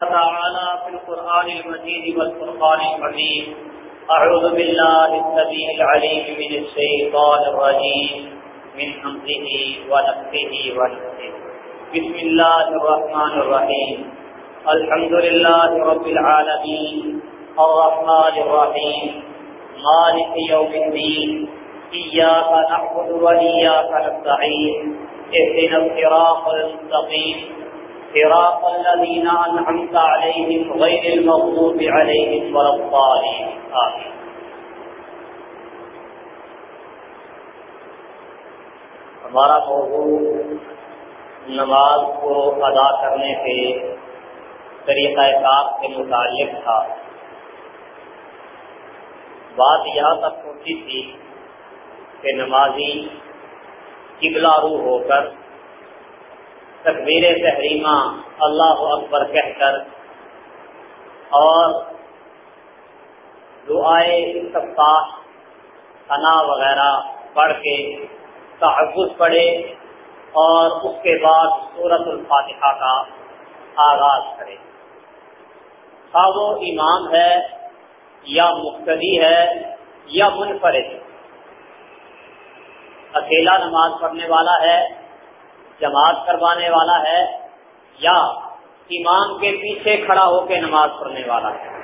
تعالى في القرآن المجيد والفرقان الحميد. أعوذ بالله السبيل العليم من الشيطان الرجيم. من حمده ونفسه ونفسه بسم الله الرحمن الرحيم. الحمد لله رب العالمين. الرحمن الرحيم. مالك يوم الدين. إياك نعبد وإياك نستعين. اهدنا الصراط المستقيم. صراط الذين أنعمت عليهم غير المغضوب عليهم ولا الضالين. آمين. ہمارا موضوع نماز کو ادا کرنے کے طریقہ کار کے متعلق تھا۔ بات یہاں تک پہنچی تھی کہ نمازی قبلہ رو ہو کر تکبیر تحریمہ اللہ اکبر کہہ کر اور دعائے سپاہ ثنا وغیرہ پڑھ کے تحفظ پڑھے اور اس کے بعد صورت الفاتحہ کا آغاز کرے۔ خواہ وہ امام ہے یا مختدی ہے یا منفرد۔ اکیلا نماز پڑھنے والا ہے جماعت کروانے والا ہے یا امام کے پیچھے کھڑا ہو کے نماز پڑھنے والا ہے۔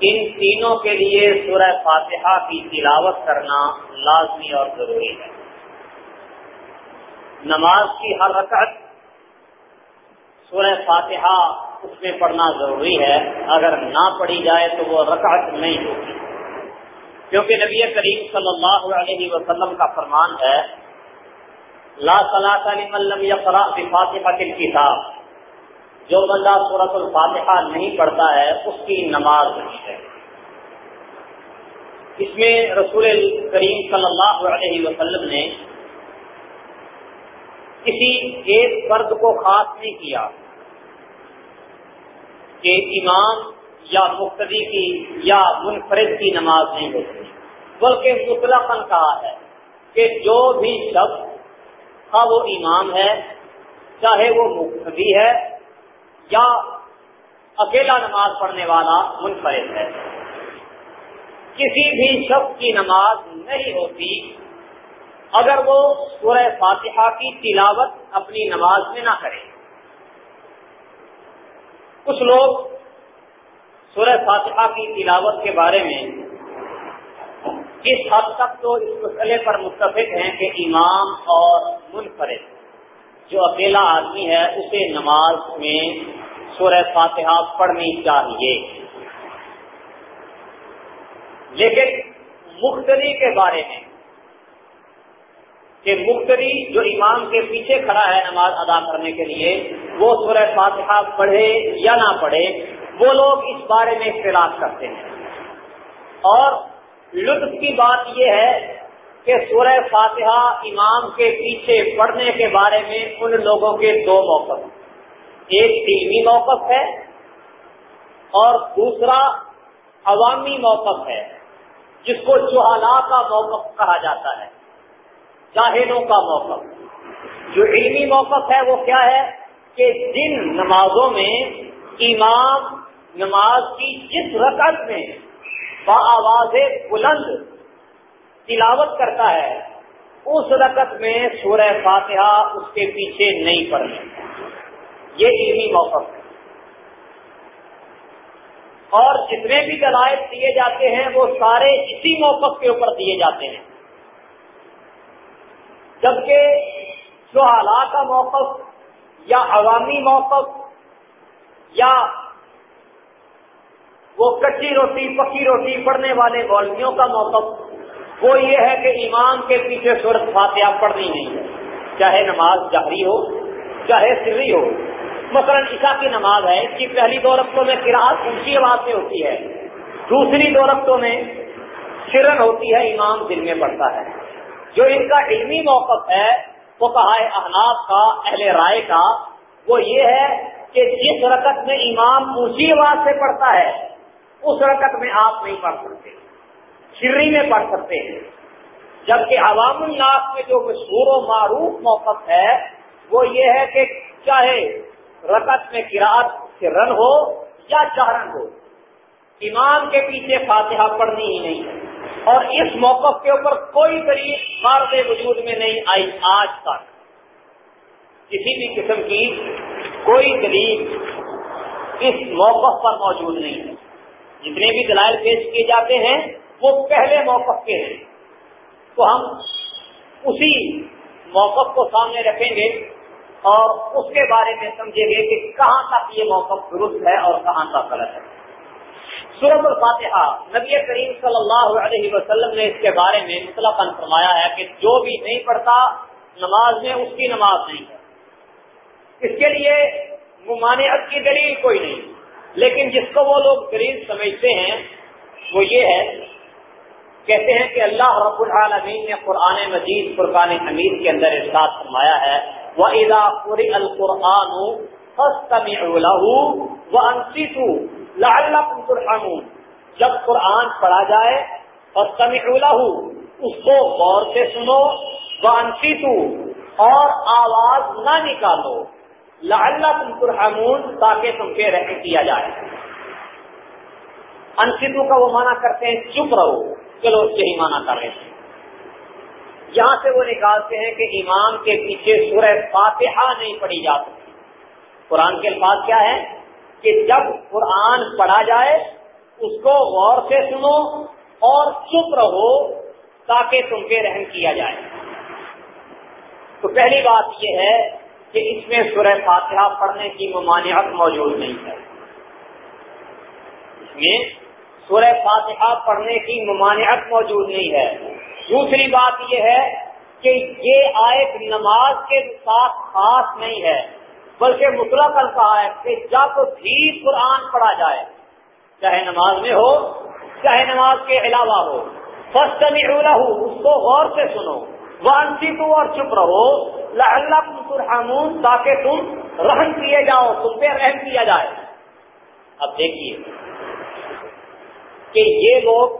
ان تینوں کے لیے سورہ فاتحہ کی تلاوت کرنا لازمی اور ضروری ہے۔ نماز کی ہر رکعت سورہ فاتحہ اس میں پڑھنا ضروری ہے۔ اگر نہ پڑھی جائے تو وہ رکعت نہیں ہوگی۔ کیونکہ نبی کریم صلی اللہ علیہ وسلم کا فرمان ہے لا صلاح لمن لم يقرأ بفاتحة الكتاب. جو بندہ سورت الفاتحہ نہیں پڑھتا ہے، اس کی نماز نہیں ہے۔ اس میں رسول کریم صلی اللہ علیہ وسلم نے کسی ایک فرد کو خاص نہیں کیا کہ امام یا مختری کی یا منفرد کی نماز نہیں ہوتی، بلکہ مطلق کہا ہے کہ جو بھی شخص ہاں وہ امام ہے، چاہے وہ مقتدی ہے یا اکیلا نماز پڑھنے والا منفرد ہے۔ کسی بھی شخص کی نماز نہیں ہوتی اگر وہ سورہ فاتحہ کی تلاوت اپنی نماز میں نہ کرے۔ کچھ لوگ سورہ فاتحہ کی تلاوت کے بارے میں اس حد تک تو اس مسئلے پر متفق ہیں کہ امام اور منفرد، جو اکیلا آدمی ہے، اسے نماز میں سورہ فاتحہ پڑھنی چاہیے۔ لیکن مختری کے بارے میں، کہ مختری جو امام کے پیچھے کھڑا ہے نماز ادا کرنے کے لیے، وہ سورہ فاتحہ پڑھے یا نہ پڑھے، وہ لوگ اس بارے میں اختلاف کرتے ہیں۔ اور لطف کی بات یہ ہے کہ سورہ فاتحہ امام کے پیچھے پڑھنے کے بارے میں ان لوگوں کے دو موقف ایک علمی موقف ہے اور دوسرا عوامی موقف ہے، جس کو چوہلا کا موقف کہا جاتا ہے، جاہلوں کا موقف۔ جو علمی موقف ہے وہ کیا ہے؟ کہ جن نمازوں میں امام نماز کی جس رقط میں آواز بلند تلاوت کرتا ہے، اس رقط میں سورہ فاتحہ اس کے پیچھے نہیں پڑنے یہ علمی موقف ہے۔ اور جتنے بھی دلائل دیے جاتے ہیں، وہ سارے اسی موقف کے اوپر دیے جاتے ہیں۔ جبکہ جو حالات کا موقف یا عوامی موقف یا وہ کچی روٹی، پکی روٹی پڑھنے والے مولویوں کا موقف۔ وہ یہ ہے کہ امام کے پیچھے صورت فاتحہ پڑھنی نہیں ہے۔ چاہے نماز جہری ہو، چاہے سری ہو۔ مثلا عشا کی نماز ہے، اس کی پہلی دو رقطوں میں کراط اونچی آواز سے ہوتی ہے۔ دوسری دو رقطوں میں سرن ہوتی ہے، امام دل میں پڑتا ہے۔ جو ان کا علمی موقف ہے وہ کہا ہے احناف کا، اہل رائے کا، وہ یہ ہے کہ جس رقط میں امام اونچی آواز سے پڑھتا ہے اس رکت میں آپ نہیں پڑھ سکتے۔ شری میں پڑھ سکتے ہیں۔ جبکہ عوام الناس میں جو مشہور و معروف موقف ہے، وہ یہ ہے کہ چاہے رکت میں کراط کہ رن ہو یا چارن ہو امام کے پیچھے فاتحہ پڑھنی ہی نہیں۔ ہے اور اس موقع کے اوپر کوئی دلیل مارد وجود میں نہیں آئی آج تک۔ کسی بھی قسم کی کوئی دلیل اس موقع پر موجود نہیں۔ ہے جتنے بھی دلائل پیش کیے جاتے ہیں، وہ پہلے موقع کے ہیں۔ تو ہم اسی موقف کو سامنے رکھیں گے اور اس کے بارے میں سمجھیں گے کہ کہاں تک یہ موقف درست ہے اور کہاں تک غلط ہے۔ سورت الفاتحہ، نبی کریم صلی اللہ علیہ وسلم نے اس کے بارے میں مطلب فرمایا ہے کہ جو بھی نہیں پڑھتا، نماز میں اس کی نماز نہیں ہے۔ اس کے لیے ممانعت کی دلیل کوئی نہیں۔ لیکن جس کو وہ لوگ دلیل سمجھتے ہیں، وہ یہ ہے، کہتے ہیں کہ اللہ رب العالمین نے قرآن مجید قرقان حمید کے اندر ارشاد فرمایا ہے وہ ادا پوری القرآن جب قرآن پڑھا جائے اور اس کو غور سے سنو وہ انسیتو اور آواز نہ نکالو۔ لعلکم ترحمون، تاکہ تم کے رہ کیا جائے۔ انسیتو کا وہ مانا کرتے ہیں، چپ رہو۔ چلو یہی مانا کر رہے ہیں یہاں سے وہ نکالتے ہیں کہ امام کے پیچھے سورہ فاتحہ نہیں پڑھی جا سکتی۔ قرآن کے الفاظ کیا ہے کہ جب قرآن پڑھا جائے، اس کو غور سے سنو اور چپ رہو، تاکہ تم پہ رحم کیا جائے۔ تو پہلی بات یہ ہے کہ اس میں سورہ فاتحہ پڑھنے کی ممانعت موجود نہیں ہے۔ اس میں سورہ فاتحہ پڑھنے کی ممانعت موجود نہیں ہے۔ دوسری بات یہ ہے کہ یہ آیت نماز کے ساتھ خاص نہیں ہے، بلکہ مطلق کہا ہے کہ جب بھی قرآن پڑھا جائے، چاہے نماز میں ہو، چاہے نماز کے علاوہ ہو فسٹ میں اس کو غور سے سنو۔ وانسی تو اور چپ رہو۔ اللہ ترحمون، تاکہ تم رحم کیے جاؤ، تم پہ رحم کیا جائے۔ اب دیکھیے کہ یہ لوگ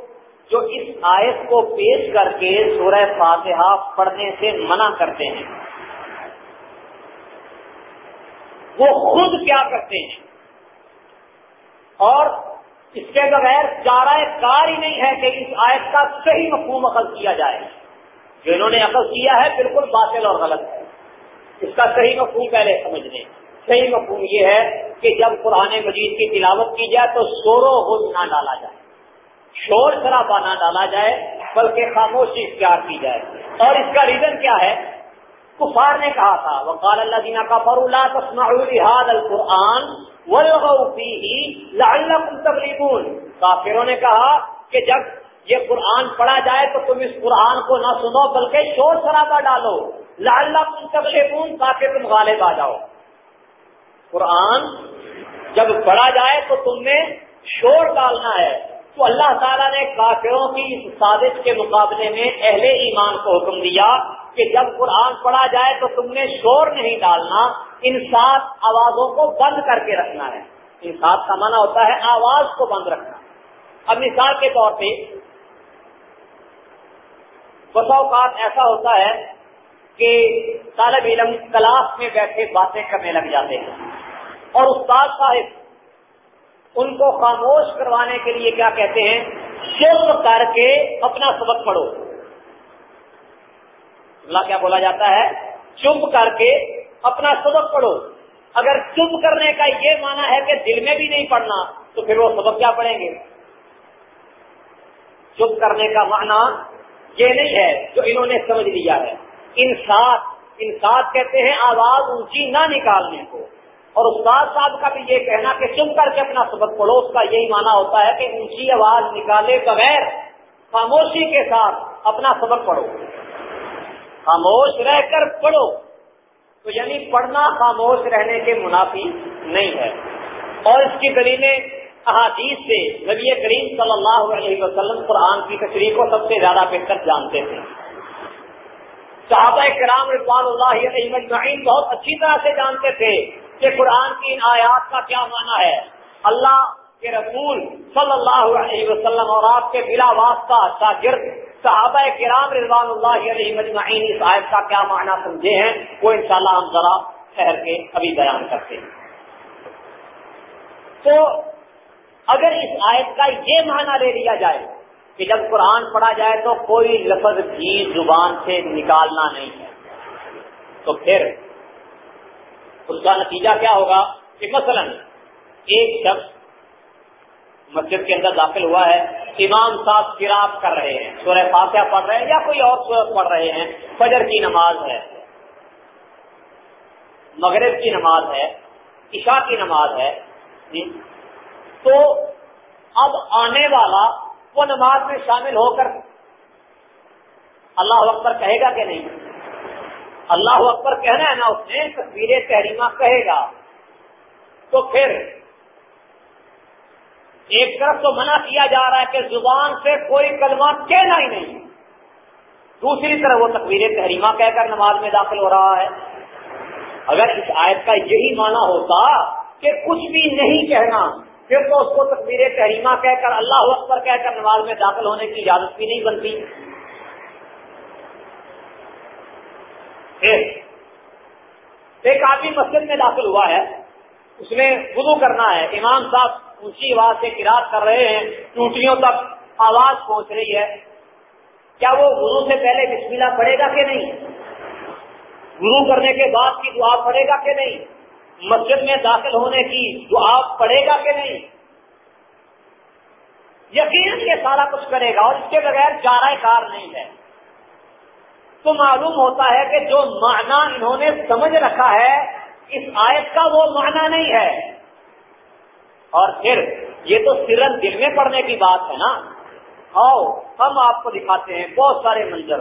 جو اس آیت کو پیش کر کے سورہ فاتحہ پڑھنے سے منع کرتے ہیں، وہ خود کیا کرتے ہیں؟ اور اس کے بغیر چارہ کار ہی نہیں ہے کہ اس آیت کا صحیح مفہوم عقل کیا جائے۔ جو انہوں نے عقل کیا ہے، بالکل باطل اور غلط ہے۔ اس کا صحیح مفہوم پہلے سمجھ لیں۔ صحیح مفہوم یہ ہے کہ جب قرآن مجید کی تلاوت کی جائے تو سورو ہو نہ ڈالا جائے۔ شور شرابہ نہ ڈالا جائے، بلکہ خاموشی اختیار کی جائے۔ اور اس کا ریزن کیا ہے؟ کفار نے کہا تھا وہ کال اللہ دینا کا فر اللہ القرآن کافروں نے کہا کہ جب یہ قرآن پڑھا جائے تو تم اس قرآن کو نہ سنو، بلکہ شور شرابہ ڈالو۔ لال تبلیغون تاکہ تم غالب آ جاؤ۔ قرآن جب پڑھا جائے تو تم نے شور ڈالنا ہے۔ تو اللہ تعالیٰ نے کافروں کی اس سازش کے مقابلے میں اہل ایمان کو حکم دیا کہ جب قرآن پڑھا جائے تو تم نے شور نہیں ڈالنا، ان سات آوازوں کو بند کر کے رکھنا ہے۔ ان سات کا معنی ہوتا ہے آواز کو بند رکھنا۔ اب مثال کے طور پہ بسا اوقات ایسا ہوتا ہے کہ طالب علم کلاس میں بیٹھے باتیں کرنے لگ جاتے ہیں۔ اور استاد صاحب، ان کو خاموش کروانے کے لیے کیا کہتے ہیں؟ چپ کر کے اپنا سبق پڑھو۔ اللہ کیا بولا جاتا ہے؟ چپ کر کے اپنا سبق پڑھو۔ اگر چپ کرنے کا یہ مانا ہے کہ دل میں بھی نہیں پڑھنا، تو پھر وہ سبق کیا پڑھیں گے؟ چپ کرنے کا معنی یہ نہیں ہے جو انہوں نے سمجھ لیا ہے۔ انسات انسات کہتے ہیں آواز اونچی نہ نکالنے کو۔ اور استاد صاحب کا بھی یہ کہنا کہ چن کر کے اپنا سبق پڑھو، اس کا یہی مانا ہوتا ہے کہ اونچی آواز نکالے بغیر خاموشی کے ساتھ اپنا سبق پڑھو۔ خاموش رہ کر پڑھو۔ تو یعنی پڑھنا خاموش رہنے کے منافی نہیں ہے۔ اور اس کی دلیلیں احادیث سے نبی کریم صلی اللہ علیہ وسلم قرآن کی تشریح کو سب سے زیادہ بہتر جانتے تھے۔ صحابہ کرام رضوان اللہ علیہ مجمعین بہت اچھی طرح سے جانتے تھے کہ قرآن کی ان آیات کا کیا معنی ہے۔ اللہ کے رسول صلی اللہ علیہ وسلم اور آپ کے بلا واسطہ شاگرد صحابہ کرام رضوان اللہ علیہ مجمعین اس آیت کا کیا معنی سمجھے ہیں، وہ انشاءاللہ ہم ذرا شہر کے ابھی بیان کرتے ہیں۔ تو اگر اس آیت کا یہ معنی لے لیا جائے کہ جب قرآن پڑھا جائے تو کوئی لفظ بھی زبان سے نکالنا نہیں ہے۔ تو پھر اس کا نتیجہ کیا ہوگا کہ مثلا ایک شخص مسجد کے اندر داخل ہوا ہے، امام صاحب شراب کر رہے ہیں۔ سورہ فاتحہ پڑھ رہے ہیں یا کوئی اور سورت پڑھ رہے ہیں۔ فجر کی نماز ہے، مغرب کی نماز ہے، عشاء کی نماز ہے۔ تو اب آنے والا وہ نماز میں شامل ہو کر اللہ اکبر کہے گا کہ نہیں؟ اللہ اکبر کہنا ہے نا، اس نے تصویر تحریمہ کہے گا۔ تو پھر ایک طرف تو منع کیا جا رہا ہے کہ زبان سے کوئی کلمہ کہنا ہی نہیں۔ دوسری طرف وہ تصویر تحریمہ کہہ کر نماز میں داخل ہو رہا ہے۔ اگر اس آیت کا یہی معنی ہوتا کہ کچھ بھی نہیں کہنا پھر تو اس کو تصویر تحریمہ کہہ کر اللہ اکبر کہہ کر نماز میں داخل ہونے کی اجازت بھی نہیں بنتی ایک آدمی مسجد میں داخل ہوا ہے، اس نے وضو کرنا ہے، امام صاحب اونچی آواز سے کراط کر رہے ہیں، ٹوٹیوں تک آواز پہنچ رہی ہے۔ کیا وہ وضو سے پہلے بسم اللہ پڑھے گا کہ نہیں؟ وضو کرنے کے بعد کی دعا پڑھے گا کہ نہیں؟ مسجد میں داخل ہونے کی دعا پڑھے گا کہ نہیں؟ یقیناً یہ سارا کچھ کرے گا اور اس کے بغیر چارہ کار نہیں ہے۔ تو معلوم ہوتا ہے کہ جو معنی انہوں نے سمجھ رکھا ہے، اس آیت کا وہ معنی نہیں ہے۔ اور پھر یہ تو سرن دل میں پڑنے کی بات ہے نا۔ آؤ، ہم آپ کو دکھاتے ہیں بہت سارے منظر۔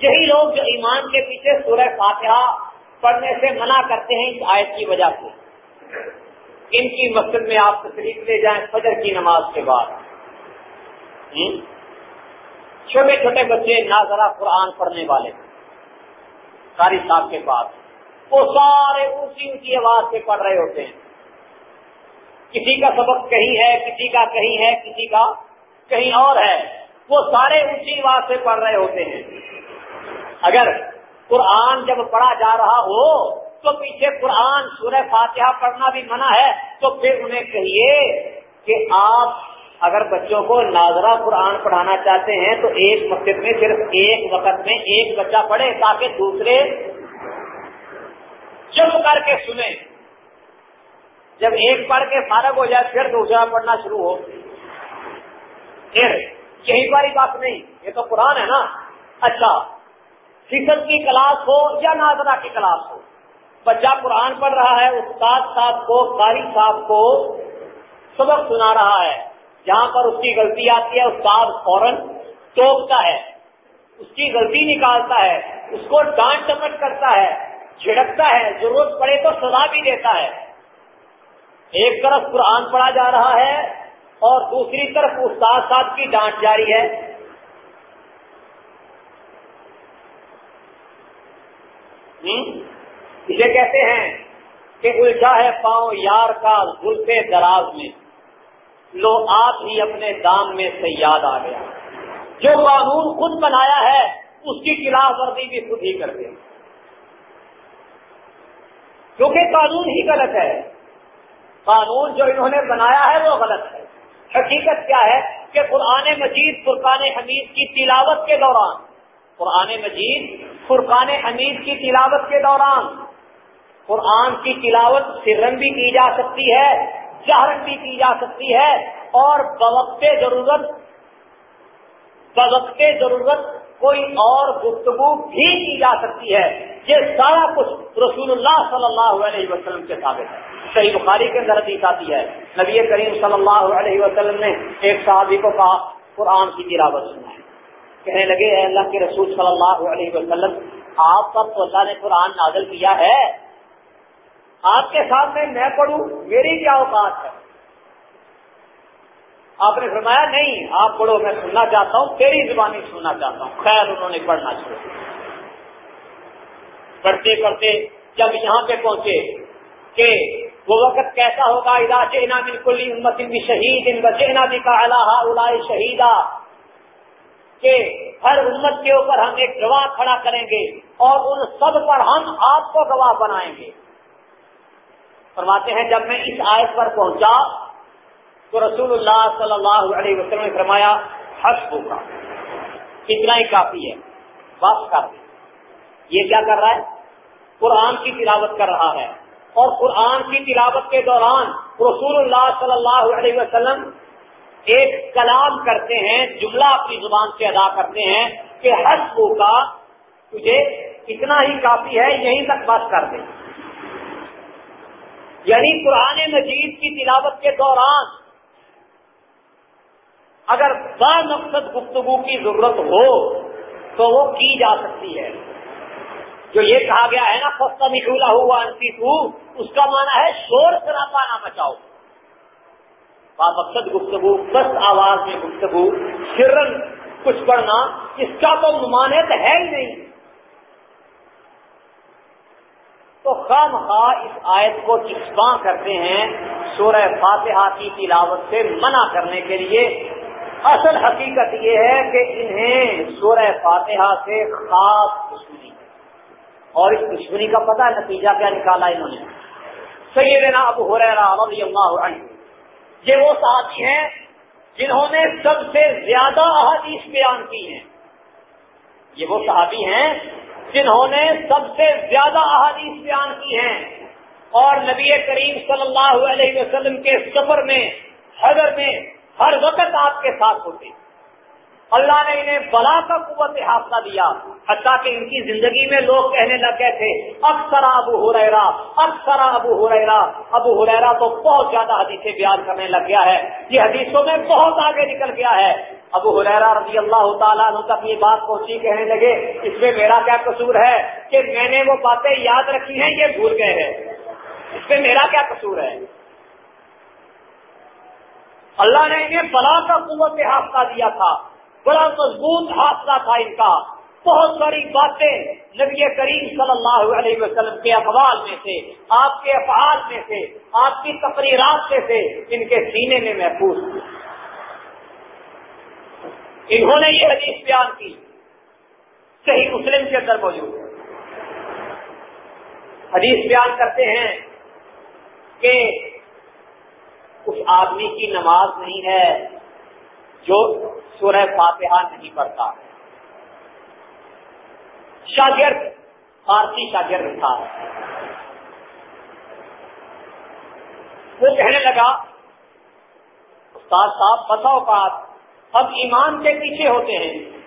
یہی لوگ جو ایمان کے پیچھے سورہ فاتحہ پڑھنے سے منع کرتے ہیں اس آیت کی وجہ سے۔ ان کی مسجد میں آپ تشریف لے جائیں فجر کی نماز کے بعد۔ چھوٹے چھوٹے بچے ناظرہ قرآن پڑھنے والے۔ قاری صاحب کے پاس۔ وہ سارے اونچی اونچی آواز سے پڑھ رہے ہوتے ہیں۔ کسی کا سبق کہیں ہے، کسی کا کہیں ہے، کسی کا کہیں اور ہے۔ وہ سارے اونچی آواز سے پڑھ رہے ہوتے ہیں۔ اگر قرآن جب پڑھا جا رہا ہو، تو پیچھے قرآن سورہ فاتحہ پڑھنا بھی منع ہے۔ تو پھر انہیں کہیے کہ آپ اگر بچوں کو ناظرہ قرآن پڑھانا چاہتے ہیں، تو ایک مسجد میں صرف ایک وقت میں ایک بچہ پڑھے تاکہ دوسرے چپ کر کے سنیں جب ایک پڑھ کے فارغ ہو جائے، پھر دوسرا پڑھنا شروع ہو۔ پھر یہی باری بات نہیں، یہ تو قرآن ہے نا۔ اچھا فیصد کی کلاس ہو یا ناظرہ کی کلاس ہو۔ بچہ قرآن پڑھ رہا ہے، استاد صاحب کو، قاری صاحب کو سبق سنا رہا ہے۔ جہاں پر اس کی غلطی آتی ہے، استاد فوراً ٹوکتا ہے۔ اس کی غلطی نکالتا ہے، اس کو ڈانٹ ٹمٹ کرتا ہے، جھڑکتا ہے ضرورت پڑے تو سزا بھی دیتا ہے۔ ایک طرف قرآن پڑھا جا رہا ہے اور دوسری طرف استاد صاحب کی ڈانٹ جاری ہے۔ اسے کہتے ہیں کہ الٹا ہے پاؤں یار کا زلفے دراز میں۔ لو آپ ہی اپنے دام میں سے یاد آ گیا۔ جو قانون خود بنایا ہے، اس کی خلاف ورزی بھی خود ہی کر دے۔ کیونکہ قانون ہی غلط ہے۔ قانون جو انہوں نے بنایا ہے، وہ غلط ہے۔ حقیقت کیا ہے کہ قرآن مجید، فرقان حمید کی تلاوت کے دوران، قرآن مجید فرقان حمید کی تلاوت کے دوران۔ قرآن کی تلاوت سرن بھی کی جا سکتی ہے جہرن بھی کی جا سکتی ہے، اور بوقت ضرورت بوقت ضرورت کوئی اور گفتگو بھی کی جا سکتی ہے، یہ سارا کچھ رسول اللہ صلی اللہ علیہ وسلم کے ثابت ہے۔ صحیح بخاری کے اندر حدیث آتی ہے، نبی کریم صلی اللہ علیہ وسلم نے ایک صحابی کو کہا، قرآن کی تلاوت سنا ہے کہنے لگے، اے اللہ کے رسول صلی اللہ علیہ وسلم، آپ پر تو اللہ نے قرآن نازل کیا ہے۔ آپ کے سامنے میں پڑھوں، میری کیا اوقات ہے؟ آپ نے فرمایا، نہیں، آپ پڑھو، میں سننا چاہتا ہوں، تیری زبانی سننا چاہتا ہوں. خیر، انہوں نے پڑھنا شروع پڑھتے پڑھتے جب یہاں پہ پہنچے کہ وہ وقت کیسا ہوگا ادا چہنا بالکل امت شہید ان بچنا بھی کا اللہ شہیدا کہ ہر امت کے اوپر ہم ایک گواہ کھڑا کریں گے اور ان سب پر ہم آپ کو گواہ بنائیں گے۔ فرماتے ہیں، جب میں اس آیت پر پہنچا تو رسول اللہ صلی اللہ علیہ وسلم نے فرمایا حسب کا اتنا ہی کافی ہے بس کر یہ کیا کر رہا ہے؟ قرآن کی تلاوت کر رہا ہے۔ اور قرآن کی تلاوت کے دوران رسول اللہ صلی اللہ علیہ وسلم ایک کلام کرتے ہیں، جملہ اپنی زبان سے ادا کرتے ہیں کہ حسب کا تجھے اتنا ہی کافی ہے، یہیں تک بات کر دیں یعنی قرآن مجید کی تلاوت کے دوران اگر با مقصد گفتگو کی ضرورت ہو تو وہ کی جا سکتی ہے۔ جو یہ کہا گیا ہے نا فستا نکلا ہوا انسی اس کا مانا ہے شور سراپا نہ بچاؤ با مقصد گفتگو، بس آواز میں گفتگو سرن کچھ پڑھنا، اس کا تو ممانعت ہے ہی نہیں۔ تو خام خواہ اس آیت کو چسپاں کرتے ہیں سورہ فاتحہ کی تلاوت سے منع کرنے کے لیے۔ اصل حقیقت یہ ہے کہ انہیں سورہ فاتحہ سے خاص دشمنی اور اس دشمنی کا پتہ نتیجہ کیا نکالا انہوں نے؟ سیدنا ابو رضی اللہ عنہ۔ یہ وہ صحابی ہیں جنہوں نے سب سے زیادہ احادیث بیان کی ہیں۔ یہ وہ صحابی ہیں جنہوں نے سب سے زیادہ احادیث بیان کی ہیں۔ اور نبی کریم صلی اللہ علیہ وسلم کے سفر میں، حضر میں، ہر وقت آپ کے ساتھ ہوتے ہیں۔ اللہ نے انہیں بلا کا قوت حاصلہ دیا، حتیٰ کہ ان کی زندگی میں لوگ کہنے لگ گئے تھے، اکثر ابو ہریرا اکثر ابو ہریرا ابو ہریرا تو بہت زیادہ حدیثیں بیان کرنے لگ گیا ہے۔ یہ حدیثوں میں بہت آگے نکل گیا ہے۔ ابو حریرا رضی اللہ تعالیٰ عنہ تک یہ بات پہنچی، کہنے لگے، اس میں میرا کیا قصور ہے کہ میں نے وہ باتیں یاد رکھی ہیں، یہ بھول گئے ہیں۔ اس میں میرا کیا قصور ہے؟ اللہ نے انہیں بلا کا قوت حادثہ دیا تھا۔ بڑا مضبوط حادثہ تھا ان کا۔ بہت ساری باتیں نبی کریم صلی اللہ علیہ وسلم کے اقوال میں سے، آپ کے افعال میں سے، آپ کی تقریرات میں سے ان کے سینے میں محفوظ تھی انہوں نے یہ حدیث بیان کی۔ صحیح مسلم کے اندر موجود۔ حدیث بیان کرتے ہیں کہ اس آدمی کی نماز نہیں ہے۔ جو سورہ فاتحہ نہیں پڑھتا۔ شاگرد، فارسی شاگرد تھا۔ وہ کہنے لگا استاد صاحب، بتاؤ بات۔ اب ایمان کے پیچھے ہوتے ہیں۔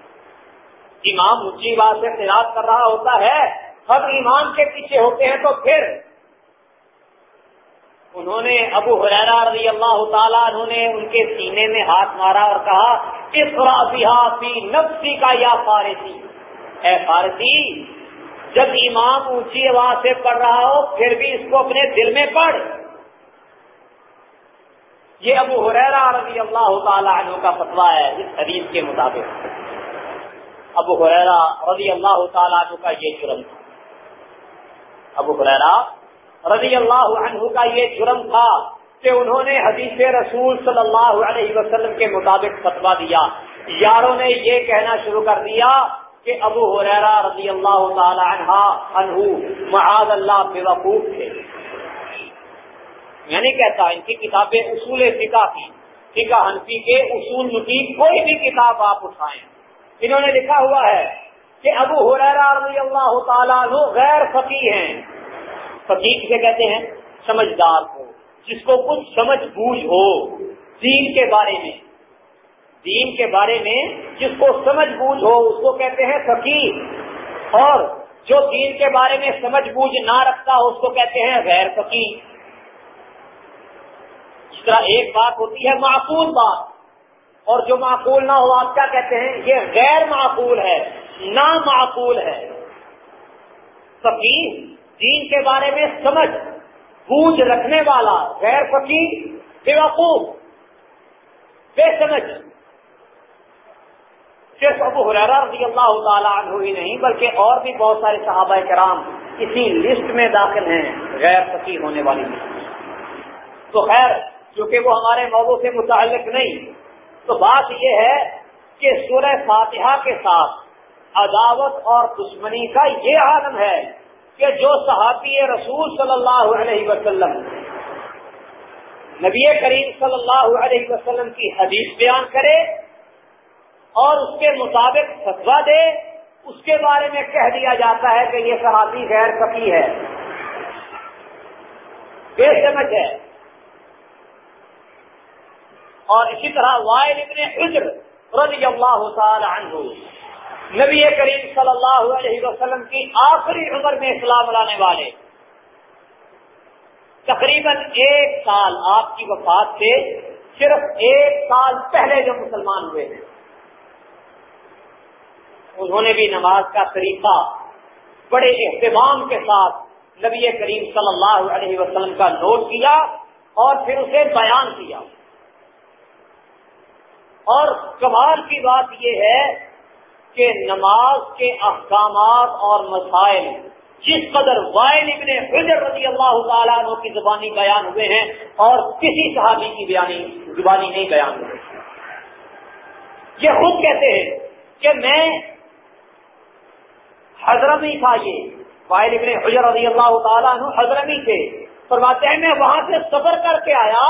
امام اونچی بات سے خلاف کر رہا ہوتا ہے۔ اب ایمان کے پیچھے ہوتے ہیں تو پھر انہوں نے ابو حرا رضی اللہ تعالیٰ انہوں نے ان کے سینے میں ہاتھ مارا اور کہا اس فی نفسی کا یا فارسی۔ اے فارسی، جب امام اونچی آواز سے پڑھ رہا ہو، پھر بھی اس کو اپنے دل میں پڑھ۔ یہ ابو حریرا رضی اللہ تعالیٰ عنہ کا فتوا ہے اس حدیث کے مطابق۔ ابو حریرا رضی اللہ تعالیٰ عنہ کا یہ جرم۔ تھا ابو حریرا رضی اللہ عنہ کا یہ جرم تھا کہ انہوں نے حدیث رسول صلی اللہ علیہ وسلم کے مطابق فتوا دیا۔ یاروں نے یہ کہنا شروع کر دیا کہ ابو حریرا رضی اللہ تعالی عنہ عنہ معاذ اللہ بے وقوف تھے۔ میں نہیں کہتا ان کی کتابیں اصول فقہ کی، فقہ حنفی کے اصول نتیب کوئی بھی کتاب آپ اٹھائیں۔ انہوں نے لکھا ہوا ہے کہ ابو حریرا رضی اللہ تعالیٰ عنہ غیر فقی ہیں۔ فقیر کسے کہتے ہیں؟ سمجھدار کو جس کو کچھ سمجھ بوجھ ہو۔ دین کے بارے میں۔ دین کے بارے میں جس کو سمجھ بوجھ ہو، اس کو کہتے ہیں فقیر اور جو دین کے بارے میں سمجھ بوجھ نہ رکھتا ہو، اس کو کہتے ہیں غیر فقیر اس طرح ایک بات ہوتی ہے، معقول بات۔ اور جو معقول نہ ہو، آپ کیا کہتے ہیں؟ یہ غیر معقول ہے نا معقول ہے۔ فقیر دین کے بارے میں سمجھ بوجھ رکھنے والا، غیر فقیر، بے وقوف، بے سمجھ۔ صرف ابو حرارا رضی اللہ تعالیٰ عنہ ہی نہیں، بلکہ اور بھی بہت سارے صحابہ کرام اسی لسٹ میں داخل ہیں، غیر فقیر ہونے والی۔ لسٹ تو خیر، چونکہ وہ ہمارے موضوع سے متعلق نہیں، تو بات یہ ہے کہ سورہ فاتحہ کے ساتھ عداوت اور دشمنی کا یہ عالم ہے کہ جو صحابی رسول صلی اللہ علیہ وسلم نبی کریم صلی اللہ علیہ وسلم کی حدیث بیان کرے اور اس کے مطابق فتوا دے، اس کے بارے میں کہہ دیا جاتا ہے کہ یہ صحابی غیر فقی ہے بے سمجھ ہے۔ اور اسی طرح وائل ابن حجر رضی اللہ تعالی عنہ۔ نبی کریم صلی اللہ علیہ وسلم کی آخری عمر میں اسلام لانے والے۔ تقریباً ایک سال آپ کی وفات سے صرف ایک سال پہلے جو مسلمان ہوئے ہیں انہوں نے بھی نماز کا طریقہ بڑے اہتمام کے ساتھ نبی کریم صلی اللہ علیہ وسلم کا نوٹ کیا اور پھر اسے بیان کیا۔ اور کمال کی بات یہ ہے کہ نماز کے احکامات اور مسائل جس قدر وائل ابن حجر رضی اللہ تعالیٰ عنہ کی زبانی بیان ہوئے ہیں اور کسی صحابی کی بیانی زبانی نہیں بیان ہوئے یہ خود کہتے ہیں کہ میں حضرت ہی تھا یہ۔ وائل ابن حجر رضی اللہ تعالیٰ عنہ حضرت ہی تھے۔ فرماتے ہیں میں وہاں سے سفر کر کے آیا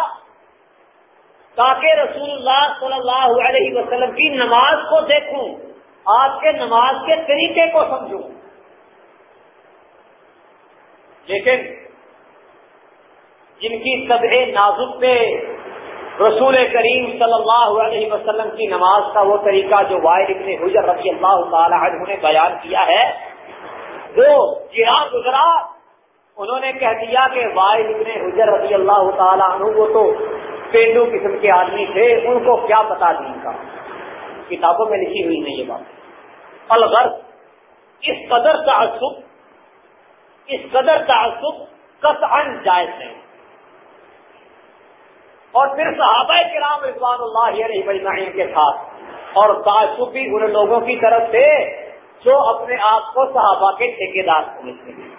تاکہ رسول اللہ صلی اللہ علیہ وسلم کی نماز کو دیکھوں۔ آپ کے نماز کے طریقے کو سمجھوں لیکن جن کی طبع نازک پہ رسول کریم صلی اللہ علیہ وسلم کی نماز کا وہ طریقہ جو واحد ابن حجر رضی اللہ تعالی عنہ نے بیان کیا ہے، وہ جہاں گزرا، انہوں نے کہہ دیا کہ واحد ابن حجر رضی اللہ تعالی عنہ وہ تو پینڈو قسم کے آدمی تھے، ان کو کیا بتا دیں کا۔ کتابوں میں لکھی ہوئی نہیں یہ بات الغرض، اس قدر تعصب، اس قدر تعصب قطعا جائز ہے۔ اور پھر صحابہ کرام رضوان اللہ علیہ مجمعین کے ساتھ، اور تعصب بھی ان لوگوں کی طرف سے جو اپنے آپ کو صحابہ کے ٹھیکے دار سمجھتے ہیں۔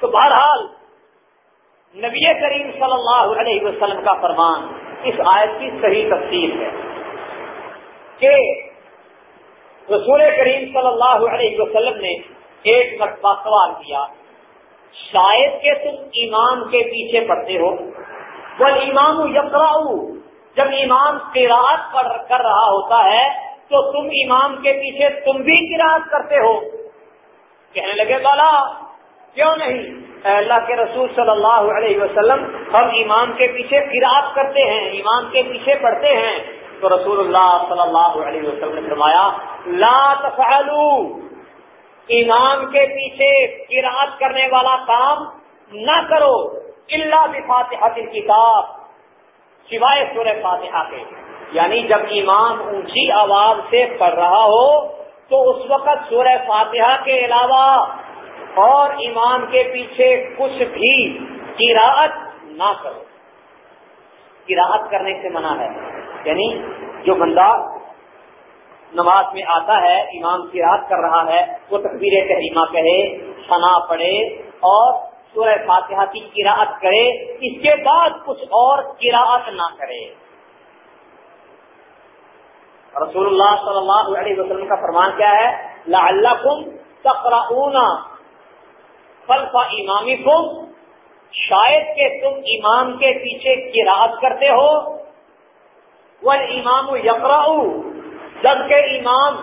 تو بہرحال، نبی کریم صلی اللہ علیہ وسلم کا فرمان اس آیت کی صحیح تفصیل ہے کہ رسول کریم صلی اللہ علیہ وسلم نے ایک مرتبہ سوال کیا، شاید کہ تم امام کے پیچھے پڑھتے ہو وہ امام یقراؤ جب امام قرآت کر رہا ہوتا ہے، تو تم امام کے پیچھے تم بھی قرآت کرتے ہو۔ کہنے لگے بالا کیوں نہیں؟ اللہ کے رسول صلی اللہ علیہ وسلم ہم امام کے پیچھے قرآت کرتے ہیں امام کے پیچھے پڑھتے ہیں۔ تو رسول اللہ صلی اللہ علیہ وسلم نے فرمایا، لا تفعلوا امام کے پیچھے قرآت کرنے والا کام نہ کرو اللہ بھی فاتحہ کتاب سوائے سورہ فاتحہ کے۔ یعنی جب امام اونچی آواز سے پڑھ رہا ہو، تو اس وقت سورہ فاتحہ کے علاوہ اور امام کے پیچھے کچھ بھی قراءت نہ کرو۔ قراءت کرنے سے منع ہے۔ یعنی جو بندہ نماز میں آتا ہے امام کی کر رہا ہے، وہ تقبیر کریمہ کہے سنا پڑھے اور سورہ فاتحہ کی قراءت کرے، اس کے بعد کچھ اور قراءت نہ کرے۔ رسول اللہ صلی اللہ علیہ وسلم کا فرمان کیا ہے؟ لعلکم تقرؤون خلف امامکم، شاید کہ تم امام کے پیچھے قراءت کرتے ہو۔ والامام یقرأ، جبکہ امام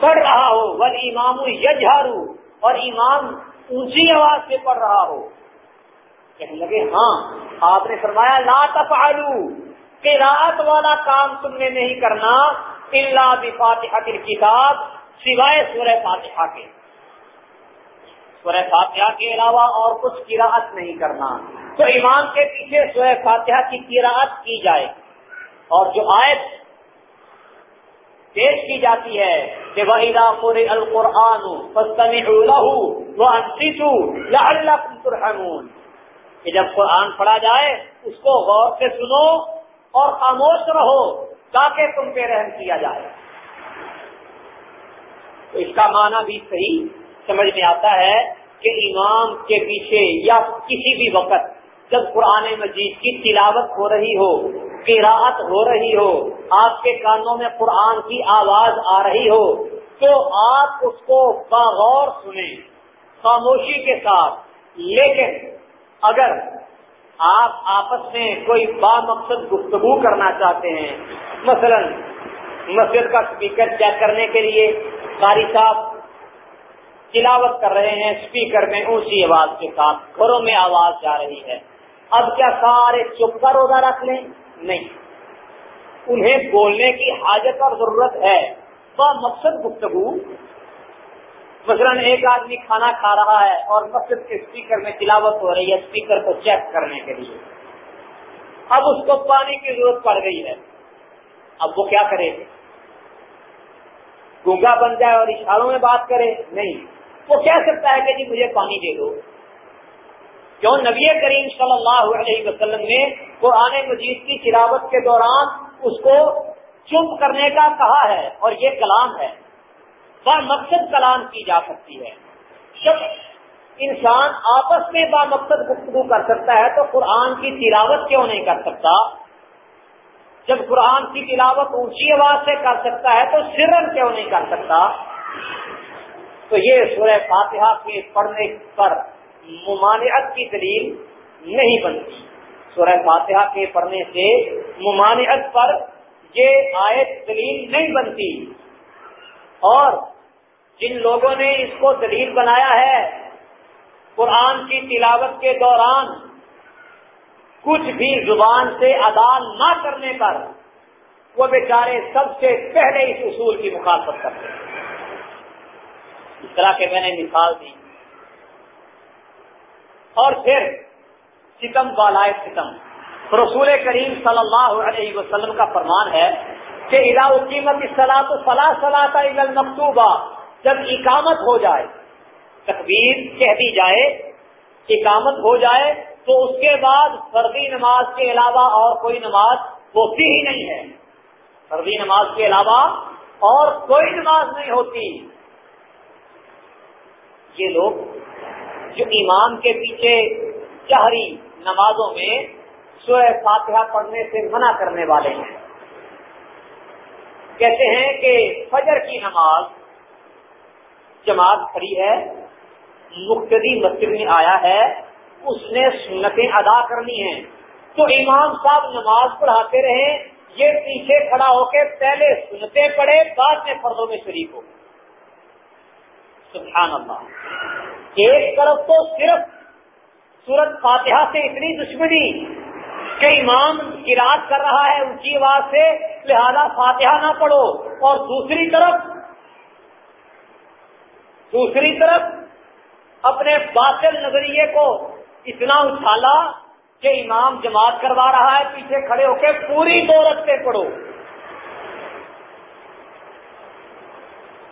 پڑھ رہا ہو۔ ول امام یجہرو اور امام اونچی آواز سے پڑھ رہا ہو۔ کہنے لگے ہاں آپ نے فرمایا، لا تفعلوا قراءت والا کام تم نے نہیں کرنا اللہ بفاتحہ کتاب سوائے سورہ فاتحہ کے۔ سورہ فاتحہ کے علاوہ اور کچھ قراءت نہیں کرنا۔ تو امام کے پیچھے سورہ فاتحہ کی قراءت کی جائے۔ اور جو آیت پیش کی جاتی ہے کہ وہ القرآن کہ جب قرآن پڑھا جائے، اس کو غور سے سنو اور خاموش رہو تاکہ تم پہ رحم کیا جائے۔ تو اس کا معنی بھی صحیح سمجھ میں آتا ہے کہ امام کے پیچھے یا کسی بھی وقت جب قرآن مجید کی تلاوت ہو رہی ہو، قراءت ہو رہی ہو، آپ کے کانوں میں قرآن کی آواز آ رہی ہو، تو آپ اس کو باغور سنیں، خاموشی کے ساتھ۔ لیکن اگر آپ آپس میں کوئی با مقصد گفتگو کرنا چاہتے ہیں، مثلا مسجد کا اسپیکر چیک کرنے کے لیے، قاری صاحب تلاوت کر رہے ہیں اسپیکر میں اونچی آواز کے ساتھ گھروں میں آواز جا رہی ہے۔ اب کیا سارے چپ کا روزہ رکھ لیں؟ نہیں۔ انہیں بولنے کی حاجت اور ضرورت ہے۔ با مقصد گفتگو، مثلا ایک آدمی کھانا کھا رہا ہے اور مسجد کے اسپیکر میں تلاوت ہو رہی ہے اسپیکر کو چیک کرنے کے لیے۔ اب اس کو پانی کی ضرورت پڑ گئی ہے۔ اب وہ کیا کرے؟ گونگا بن جائے اور اشاروں میں بات کرے؟ نہیں۔ وہ کہہ سکتا ہے کہ جی مجھے پانی دے دو۔ کیوں؟ نبی کریم صلی اللہ علیہ وسلم نے قرآن مجید کی تلاوت کے دوران اس کو چپ کرنے کا کہا ہے اور یہ کلام ہے۔ با مقصد کلام کی جا سکتی ہے۔ جب انسان آپس میں با مقصد گفتگو کر سکتا ہے تو قرآن کی تلاوت کیوں نہیں کر سکتا؟ جب قرآن کی تلاوت اونچی آواز سے کر سکتا ہے تو سرن کیوں نہیں کر سکتا؟ تو یہ سورہ فاتحہ کے پڑھنے پر ممانعت کی دلیل نہیں بنتی۔ سورہ فاتحہ کے پڑھنے سے ممانعت پر یہ آیت دلیل نہیں بنتی۔ اور جن لوگوں نے اس کو دلیل بنایا ہے، قرآن کی تلاوت کے دوران کچھ بھی زبان سے ادا نہ کرنے پر وہ بیچارے سب سے پہلے اس اصول کی مخالفت کرتے ہیں۔ اس طرح کے میں نے مثال دی۔ اور پھر ستم بالائے ستم۔ رسول کریم صلی اللہ علیہ وسلم کا فرمان ہے کہ ادا قیمت اصلاح تو فلاح صلاح مکتوبہ جب اقامت ہو جائے تقبیر کہہ دی جائے، اقامت ہو جائے، تو اس کے بعد فردی نماز کے علاوہ اور کوئی نماز ہوتی ہی نہیں ہے۔ فردی نماز کے علاوہ اور کوئی نماز نہیں ہوتی۔ یہ لوگ جو امام کے پیچھے چہری نمازوں میں سورہ فاتحہ پڑھنے سے منع کرنے والے ہیں۔ کہتے ہیں کہ فجر کی نماز جماعت کھڑی ہے مختری مسجد میں آیا ہے، اس نے سنتیں ادا کرنی ہیں۔ تو امام صاحب نماز پڑھاتے رہے، یہ پیچھے کھڑا ہو کے پہلے سنتیں پڑھے، بعد میں پردوں میں شریک ہو سبحان اللہ۔ ایک طرف تو صرف سورت فاتحہ سے اتنی دشمنی کہ امام گراج کر رہا ہے اونچی آواز سے، لہذا فاتحہ نہ پڑھو۔ اور دوسری طرف دوسری طرف اپنے باطل نظریے کو اتنا اچھالا کہ امام جماعت کروا رہا ہے، پیچھے کھڑے ہو کے پوری دو رستے پڑھو۔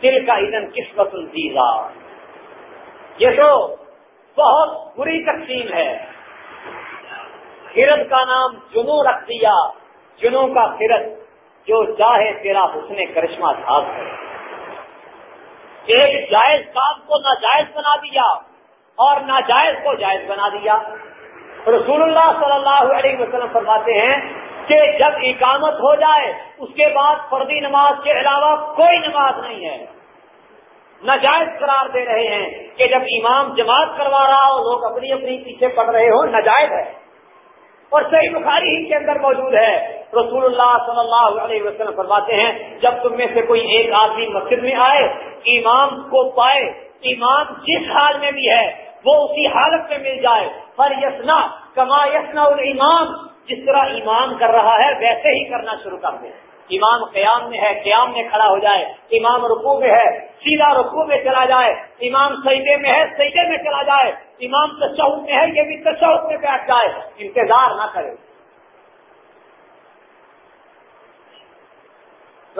دل کا ادن قسمت الزیزا یہ تو بہت بری تقسیم ہے۔ ہرد کا نام جنو رکھ دیا جنو کا فرد جو چاہے تیرا حسن کرشمہ دھاگ ہے۔ ایک جائز کام کو ناجائز بنا دیا اور ناجائز کو جائز بنا دیا۔ رسول اللہ صلی اللہ علیہ وسلم فرماتے ہیں کہ جب اقامت ہو جائے، اس کے بعد فردی نماز کے علاوہ کوئی نماز نہیں ہے۔ ناجائز قرار دے رہے ہیں کہ جب امام جماعت کروا رہا ہو، لوگ اپنی اپنی پیچھے پڑ رہے ہو ناجائز ہے۔ اور صحیح بخاری ہی کے اندر موجود ہے۔ رسول اللہ صلی اللہ علیہ وسلم فرماتے ہیں، جب تم میں سے کوئی ایک آدمی مسجد میں آئے، امام کو پائے، امام جس حال میں بھی ہے، وہ اسی حالت میں مل جائے۔ پر یسنا کما یسنا امام جس طرح امام کر رہا ہے، ویسے ہی کرنا شروع کر دیں امام قیام میں ہے، قیام میں کھڑا ہو جائے۔ امام رکو میں ہے، سیدھا رکو میں چلا جائے۔ امام سیدے میں ہے سیدے میں چلا جائے۔ امام تشہد میں ہے، یہ بھی تشہد میں بیٹھ جائے۔ انتظار نہ کرے۔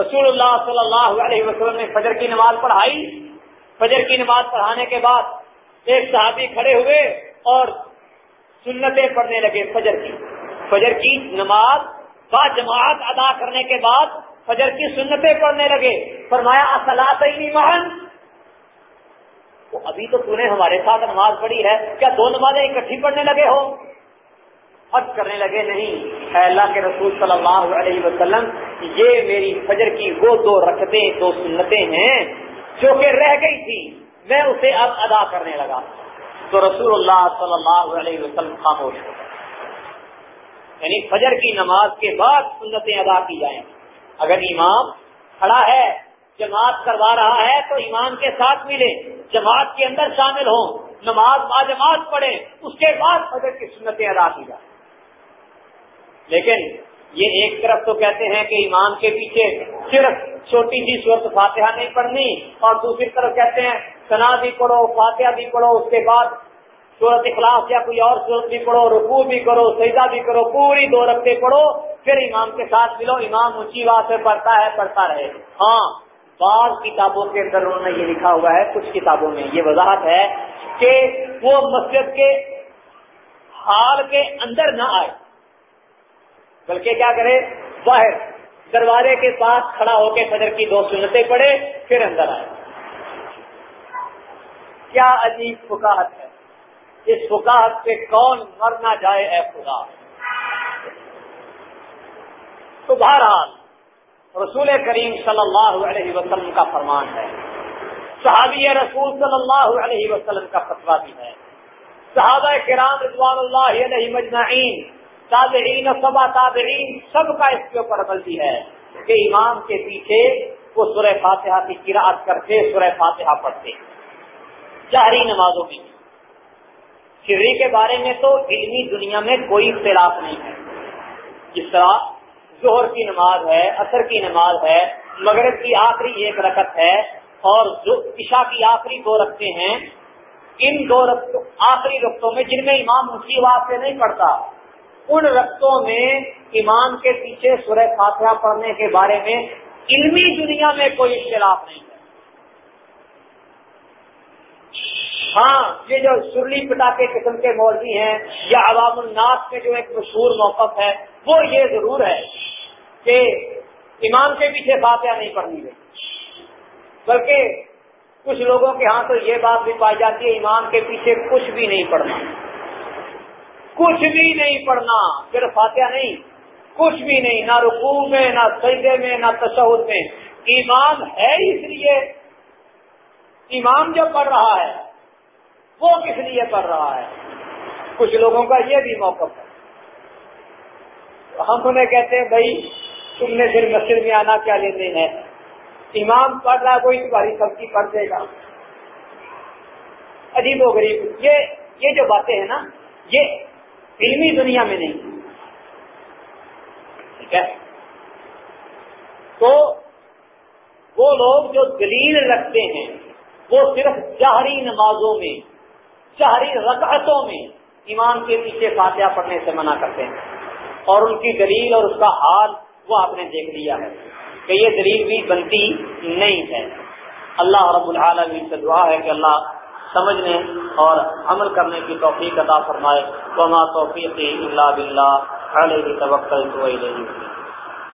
رسول اللہ صلی اللہ علیہ وسلم نے فجر کی نماز پڑھائی۔ فجر کی نماز پڑھانے کے بعد ایک صحابی کھڑے ہوئے اور سنتیں پڑھنے لگے فجر کی۔ فجر کی نماز با جماعت ادا کرنے کے بعد فجر کی سنتیں پڑھنے لگے۔ فرمایا اصلاح مہن تو ابھی تو نے ہمارے ساتھ نماز پڑھی ہے، کیا دو نمازیں اکٹھی پڑھنے لگے ہو حج کرنے لگے، نہیں، اے اللہ کے رسول صلی اللہ علیہ وسلم، یہ میری فجر کی وہ دو رکھتے دو سنتیں ہیں جو کہ رہ گئی تھی، میں اسے اب ادا کرنے لگا۔ تو رسول اللہ صلی اللہ علیہ وسلم خاموش ہو یعنی فجر کی نماز کے بعد سنتیں ادا کی جائیں۔ اگر امام کھڑا ہے، جماعت کروا رہا ہے، تو امام کے ساتھ ملے جماعت کے اندر شامل ہوں، نماز با جماعت پڑھے اس کے بعد فجر کی سنتیں ادا کی جائیں۔ لیکن یہ ایک طرف تو کہتے ہیں کہ امام کے پیچھے صرف چھوٹی سی صورت فاتحہ نہیں پڑھنی، اور دوسری طرف کہتے ہیں، سنا بھی پڑھو، فاتحہ بھی پڑھو، اس کے بعد صورت اخلاص یا کوئی اور صورت بھی پڑھو، رکوع بھی کرو، سجدہ بھی کرو، پوری دو رکھتے پڑھو، پھر امام کے ساتھ ملو، امام اونچی بات سے پڑھتا ہے، پڑھتا رہے۔ ہاں بعض کتابوں کے اندر انہوں نے یہ لکھا ہوا ہے، کچھ کتابوں میں یہ وضاحت ہے کہ وہ مسجد کے حال کے اندر نہ آئے۔ بلکہ کیا کرے؟ باہر دروازے کے پاس کھڑا ہو کے فجر کی دو سنتیں پڑے پھر اندر آئے۔ کیا عجیب فکاہت ہے۔ اس فکاہت سے کون مرنا جائے اے خدا؟ تو بہرحال، رسول کریم صلی اللہ علیہ وسلم کا فرمان ہے۔ صحابی رسول صلی اللہ علیہ وسلم کا فتوا بھی ہے۔ صحابہ کرام رضوان اللہ علیہ مجمعین، تابعین سبا تابعین، سب کا اس کے اوپر غلطی ہے کہ امام کے پیچھے وہ سورہ فاتحہ کی قرآت کرتے، سورہ فاتحہ پڑھتے۔ چاری نمازوں میں سری کے بارے میں تو علمی دنیا میں کوئی اختلاف نہیں ہے۔ جس طرح ظہر کی نماز ہے اثر کی نماز ہے، مغرب کی آخری ایک رکت ہے اور جو عشاء کی آخری دو رکھتے ہیں، ان دو آخری رقطوں میں جن میں امام مصیبات سے نہیں پڑتا ان رقطوں میں امام کے پیچھے سورہ فاتحہ پڑھنے کے بارے میں علمی دنیا میں کوئی اختلاف نہیں ہے ہاں یہ جو سرلی پٹاخے قسم کے مولوی ہیں یا عوام الناس میں جو ایک مشہور موقف ہے، وہ یہ ضرور ہے کہ امام کے پیچھے فاتحہ نہیں پڑھنی گئی بلکہ کچھ لوگوں کے ہاں تو یہ بات بھی پائی جاتی ہے، امام کے پیچھے کچھ بھی نہیں پڑھنا۔ کچھ بھی نہیں پڑھنا، صرف فاتحہ نہیں، کچھ بھی نہیں، نہ رکوع میں، نہ سجدے میں، نہ تشہد میں۔ امام ہے اس لیے۔ امام جو پڑھ رہا ہے وہ کس لیے پڑھ رہا ہے؟ کچھ لوگوں کا یہ بھی موقع ہے۔ ہم انہیں کہتے ہیں، بھائی، تم نے پھر مسجد میں آنا کیا لیتے ہیں امام پڑھ رہا ہے وہی تمہاری سبزی پڑھ دے گا۔ عجیب و غریب۔ یہ یہ جو باتیں ہیں نا، یہ علمی دنیا میں نہیں۔ ٹھیک ہے؟ تو وہ لوگ جو دلیل رکھتے ہیں، وہ صرف جہری نمازوں میں شہری رکعتوں میں امام کے پیچھے فاتحہ پڑھنے سے منع کرتے ہیں۔ اور ان کی دلیل اور اس کا حال وہ آپ نے دیکھ لیا ہے کہ یہ دلیل بھی بنتی نہیں ہے۔ اللہ رب العالمین سے دعا ہے کہ اللہ سمجھنے اور عمل کرنے کی توفیق عطا فرمائے۔ توفیق اللہ بلّہ علیہ توکل تو